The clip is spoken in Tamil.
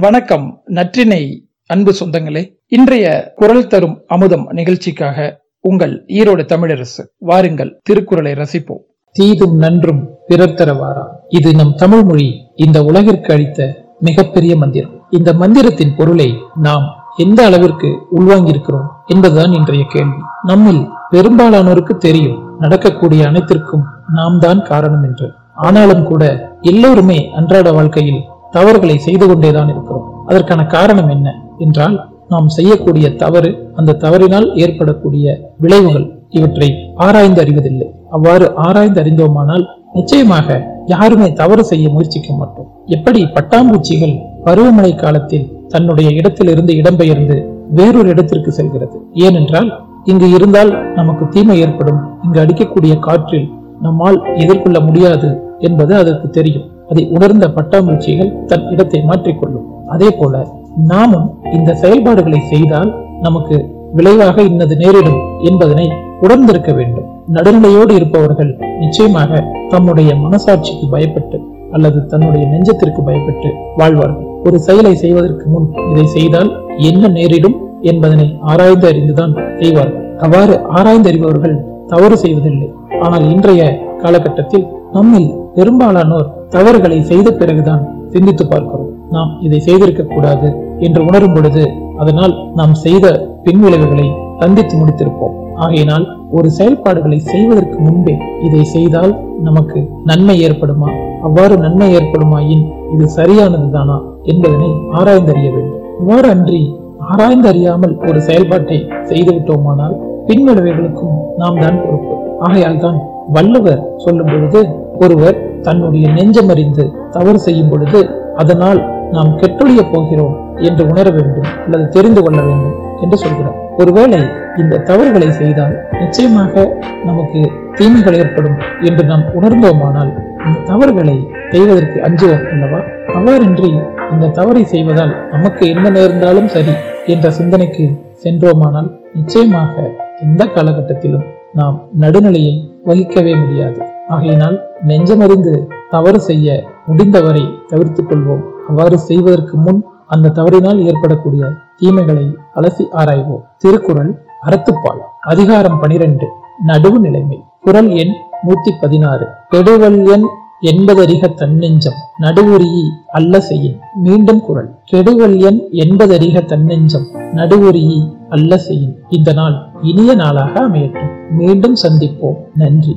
வணக்கம் நற்றினை அன்பு சொந்தங்களே. இன்றைய குரல் தரும் அமுதம் நிகழ்ச்சிக்காக உங்கள் ஈரோடு தமிழரசு வாருங்கள் திருக்குறளை ரசிப்போம். தீதும் நன்றும் பிறர் தரவாரா? இது நம் தமிழ் மொழி இந்த உலகிற்கு அளித்த மிகப்பெரிய மந்திரம். இந்த மந்திரத்தின் பொருளை நாம் எந்த அளவிற்கு உள்வாங்கியிருக்கிறோம் என்பதுதான் இன்றைய கேள்வி. நம்மில் பெரும்பாலானோருக்கு தெரியும் நடக்கக்கூடிய அனைத்திற்கும் நாம் தான் காரணம் என்று. ஆனாலும் கூட எல்லோருமே அன்றாட வாழ்க்கையில் தவறுகளை செய்து கொண்டேதான் இருக்கிறோம். அதற்கான காரணம் என்ன என்றால் நாம் செய்யக்கூடிய தவறு அந்த தவறினால் ஏற்படக்கூடிய விளைவுகள் இவற்றை ஆராய்ந்து அறிவதில்லை. அவ்வாறு ஆராய்ந்து அறிந்தோமானால் நிச்சயமாக யாருமே தவறு செய்ய முயற்சிக்க மாட்டோம். எப்படி பட்டாம்பூச்சிகள் பருவமழை காலத்தில் தன்னுடைய இடத்திலிருந்து இடம்பெயர்ந்து வேறொரு இடத்திற்கு செல்கிறது? ஏனென்றால் இங்கு இருந்தால் நமக்கு தீமை ஏற்படும். இங்கு அடிக்கக்கூடிய காற்றில் நம்மால் எதிர்கொள்ள முடியாது என்பது அதற்கு தெரியும். அதை உணர்ந்த பட்டாம்பூச்சிகள் தன் இடத்தை மாற்றிக்கொள்ளும். அதே போல நாமும் இந்த செயல்பாடுகளை செய்தால் நமக்கு விளைவாக இன்னது நேரிடும் என்பதனை உணர்ந்திருக்க வேண்டும். நடுநிலையோடு இருப்பவர்கள் நிச்சயமாக தம்முடைய மனசாட்சிக்கு பயப்பட்டு அல்லது தன்னுடைய நெஞ்சத்திற்கு பயப்பட்டு வாழ்வார்கள். ஒரு செயலை செய்வதற்கு முன் இதை செய்தால் என்ன நேரிடும் என்பதனை ஆராய்ந்து அறிந்துதான் செய்வார்கள். அவ்வாறு ஆராய்ந்து அறிபவர்கள் தவறு செய்வதில்லை. ஆனால் இன்றைய காலகட்டத்தில் நம்மில் பெரும்பாலானோர் தவறுகளை செய்த பிறகுதான் சிந்தித்து பார்க்கிறோம். நாம் இதை செய்திருக்க கூடாது என்று உணரும் பொழுது அதனால் நாம் செய்த பின்விளைவுகளை சந்தித்து முடித்திருப்போம். ஆகையினால் ஒரு செயல்பாடுகளை செய்வதற்கு முன்பே இதை செய்தால் நமக்கு நன்மை ஏற்படுமா? அவ்வாறு நன்மை ஏற்படுமாயின் இது சரியானதுதானா என்பதனை ஆராய்ந்தறிய வேண்டும். இவ்வாறு அன்றி ஆராய்ந்தறியாமல் ஒரு செயல்பாட்டை செய்துவிட்டோமானால் பின்விளைவுகளுக்கும் நாம் தான் பொறுப்பு. ஆகையால் தான் வள்ளுவர் சொல்லும் பொழுது ஒருவர் தன்னுடைய நெஞ்சமறிந்து தவறு செய்யும் பொழுது அதனால் நாம் கெட்டொழிய போகிறோம் என்று உணர வேண்டும் அல்லது தெரிந்து கொள்ள வேண்டும் என்று சொல்கிறார். ஒருவேளை இந்த தவறுகளை செய்தால் நிச்சயமாக நமக்கு தீமைகள் ஏற்படும் என்று நாம் உணர்ந்தோமானால் இந்த தவறுகளை செய்வதற்கு அஞ்சுவோம் அல்லவா? அவ்வாறின்றி இந்த தவறை செய்வதால் நமக்கு என்ன நேர்ந்தாலும் சரி என்ற சிந்தனைக்கு சென்றோமானால் நிச்சயமாக எந்த காலகட்டத்திலும் நாம் நடுநிலையை வகிக்கவே முடியாது. ஆகையினால் நெஞ்சமறிந்து தவறு செய்ய முடிந்தவரை தவிர்த்துக் கொள்வோம். அவ்வாறு செய்வதற்கு முன் அந்த தவறினால் ஏற்படக்கூடிய தீமைகளை அலசி ஆராய்வோம். திருக்குறள் அறத்துப்பால். அதிகாரம் பனிரெண்டு. நடுவு நிலைமை. குரல் எண் நூத்தி பதினாறு கெடுவல் எண் என்பதறிக தன்னெஞ்சம். நடுவுரியி அல்ல செய்யின். மீண்டும் குரல். கெடுவல் எண் என்பதறிக தன்னெஞ்சம். நடுவுரியி அல்ல செய்யின். இந்த நாள் இனிய நாளாக அமையட்டும். மீண்டும் சந்திப்போம். நன்றி.